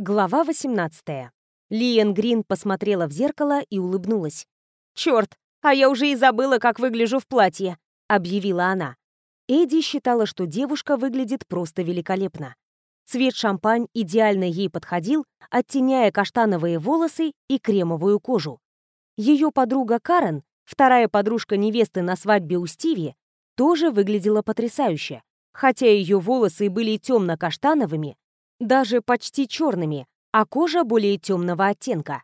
Глава 18. Лиен Грин посмотрела в зеркало и улыбнулась. «Черт, а я уже и забыла, как выгляжу в платье», — объявила она. Эдди считала, что девушка выглядит просто великолепно. Цвет шампань идеально ей подходил, оттеняя каштановые волосы и кремовую кожу. Ее подруга Карен, вторая подружка невесты на свадьбе у Стиви, тоже выглядела потрясающе, хотя ее волосы были темно-каштановыми, даже почти черными, а кожа более темного оттенка.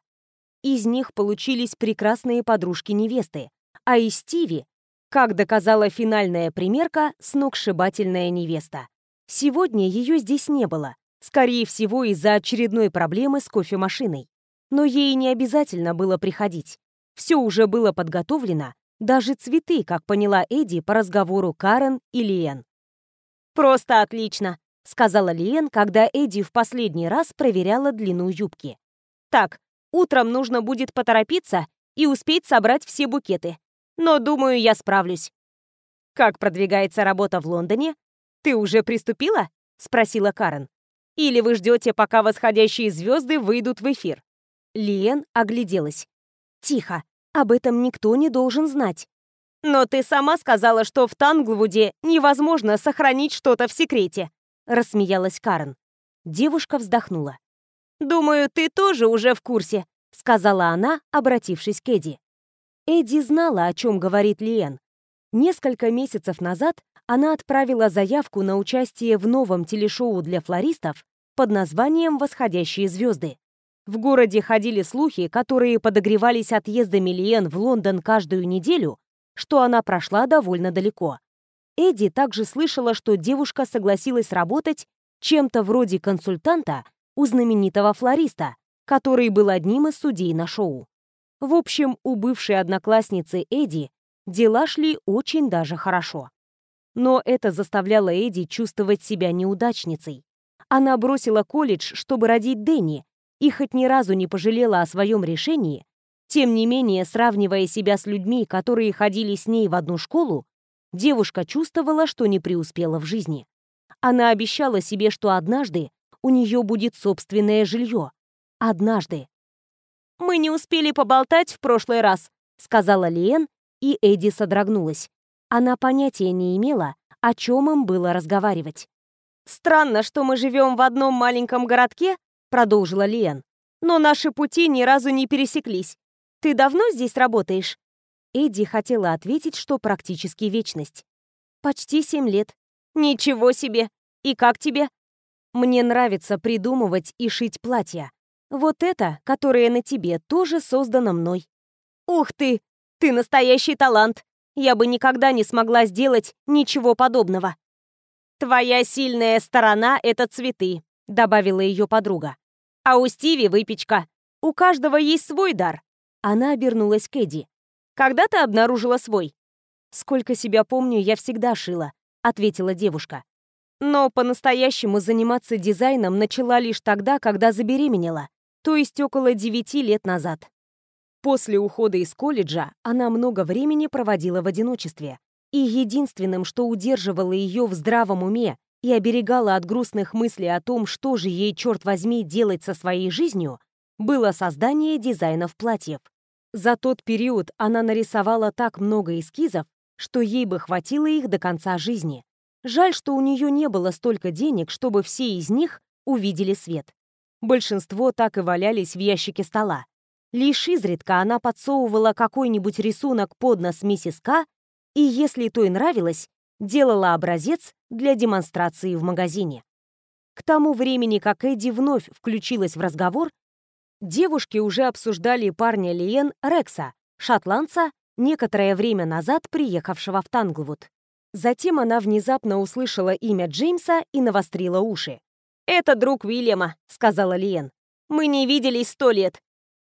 Из них получились прекрасные подружки невесты, а из Стиви, как доказала финальная примерка, сногсшибательная невеста. Сегодня ее здесь не было, скорее всего из-за очередной проблемы с кофемашиной. Но ей не обязательно было приходить. Все уже было подготовлено, даже цветы, как поняла Эдди по разговору Карен и Лиен. «Просто отлично!» — сказала Лиен, когда Эдди в последний раз проверяла длину юбки. «Так, утром нужно будет поторопиться и успеть собрать все букеты. Но, думаю, я справлюсь». «Как продвигается работа в Лондоне? Ты уже приступила?» — спросила Карен. «Или вы ждете, пока восходящие звезды выйдут в эфир?» Лиен огляделась. «Тихо, об этом никто не должен знать». «Но ты сама сказала, что в Танглвуде невозможно сохранить что-то в секрете», — рассмеялась Карен. Девушка вздохнула. «Думаю, ты тоже уже в курсе», — сказала она, обратившись к Эдди. Эдди знала, о чем говорит Лиен. Несколько месяцев назад она отправила заявку на участие в новом телешоу для флористов под названием «Восходящие звезды». В городе ходили слухи, которые подогревались отъездами Лиен в Лондон каждую неделю, что она прошла довольно далеко. Эдди также слышала, что девушка согласилась работать чем-то вроде консультанта у знаменитого флориста, который был одним из судей на шоу. В общем, у бывшей одноклассницы Эдди дела шли очень даже хорошо. Но это заставляло Эдди чувствовать себя неудачницей. Она бросила колледж, чтобы родить Дэнни, и хоть ни разу не пожалела о своем решении, тем не менее, сравнивая себя с людьми, которые ходили с ней в одну школу, девушка чувствовала, что не преуспела в жизни. Она обещала себе, что однажды у нее будет собственное жилье. Однажды. «Мы не успели поболтать в прошлый раз», — сказала Лиэн, и Эдди содрогнулась. Она понятия не имела, о чем им было разговаривать. «Странно, что мы живем в одном маленьком городке», — продолжила Лиэн, «но наши пути ни разу не пересеклись. Ты давно здесь работаешь?» Эдди хотела ответить, что практически вечность. «Почти семь лет». «Ничего себе! И как тебе?» «Мне нравится придумывать и шить платья. Вот это, которое на тебе, тоже создано мной». «Ух ты! Ты настоящий талант! Я бы никогда не смогла сделать ничего подобного». «Твоя сильная сторона — это цветы», — добавила ее подруга. «А у Стиви выпечка. У каждого есть свой дар». Она обернулась к Эдди. Когда ты обнаружила свой?» «Сколько себя помню, я всегда шила», — ответила девушка. «Но по-настоящему заниматься дизайном начала лишь тогда, когда забеременела, то есть около девяти лет назад. После ухода из колледжа она много времени проводила в одиночестве, и единственным, что удерживало ее в здравом уме и оберегало от грустных мыслей о том, что же ей, черт возьми, делать со своей жизнью, было создание дизайнов платьев. За тот период она нарисовала так много эскизов, что ей бы хватило их до конца жизни. Жаль, что у нее не было столько денег, чтобы все из них увидели свет. Большинство так и валялись в ящике стола. Лишь изредка она подсовывала какой-нибудь рисунок под нос миссис К, и, если то и нравилось, делала образец для демонстрации в магазине. К тому времени, как Эдди вновь включилась в разговор, девушки уже обсуждали парня Лиен Рекса, шотландца, некоторое время назад приехавшего в Танглвуд. Затем она внезапно услышала имя Джеймса и навострила уши. «Это друг Уильяма», — сказала Лиен. «Мы не виделись сто лет.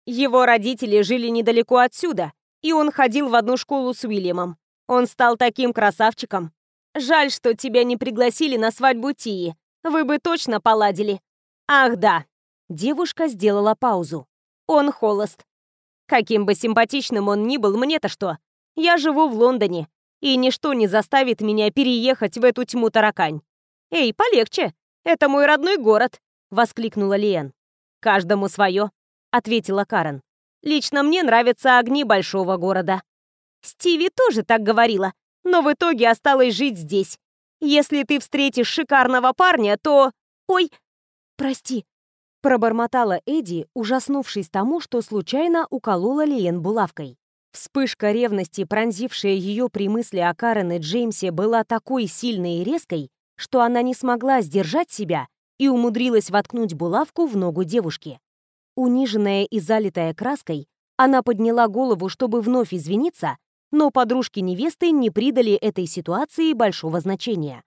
Его родители жили недалеко отсюда, и он ходил в одну школу с Уильямом. Он стал таким красавчиком. Жаль, что тебя не пригласили на свадьбу Тии. Вы бы точно поладили. Ах да, Девушка сделала паузу. Он холост. Каким бы симпатичным он ни был, мне-то что? Я живу в Лондоне, и ничто не заставит меня переехать в эту тьму таракань. Эй, полегче. Это мой родной город, воскликнула Лиэн. «Каждому свое», — ответила Карен. «Лично мне нравятся огни большого города». Стиви тоже так говорила, но в итоге осталась жить здесь. Если ты встретишь шикарного парня, то... Ой, прости. Пробормотала Эдди, ужаснувшись тому, что случайно уколола Лиен булавкой. Вспышка ревности, пронзившая ее при мысли о Карен и Джеймсе, была такой сильной и резкой, что она не смогла сдержать себя и умудрилась воткнуть булавку в ногу девушки. Униженная и залитая краской, она подняла голову, чтобы вновь извиниться, но подружки невесты не придали этой ситуации большого значения.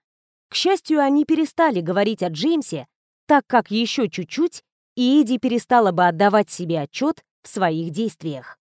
К счастью, они перестали говорить о Джеймсе, так как еще чуть-чуть, и Эдди перестала бы отдавать себе отчет в своих действиях.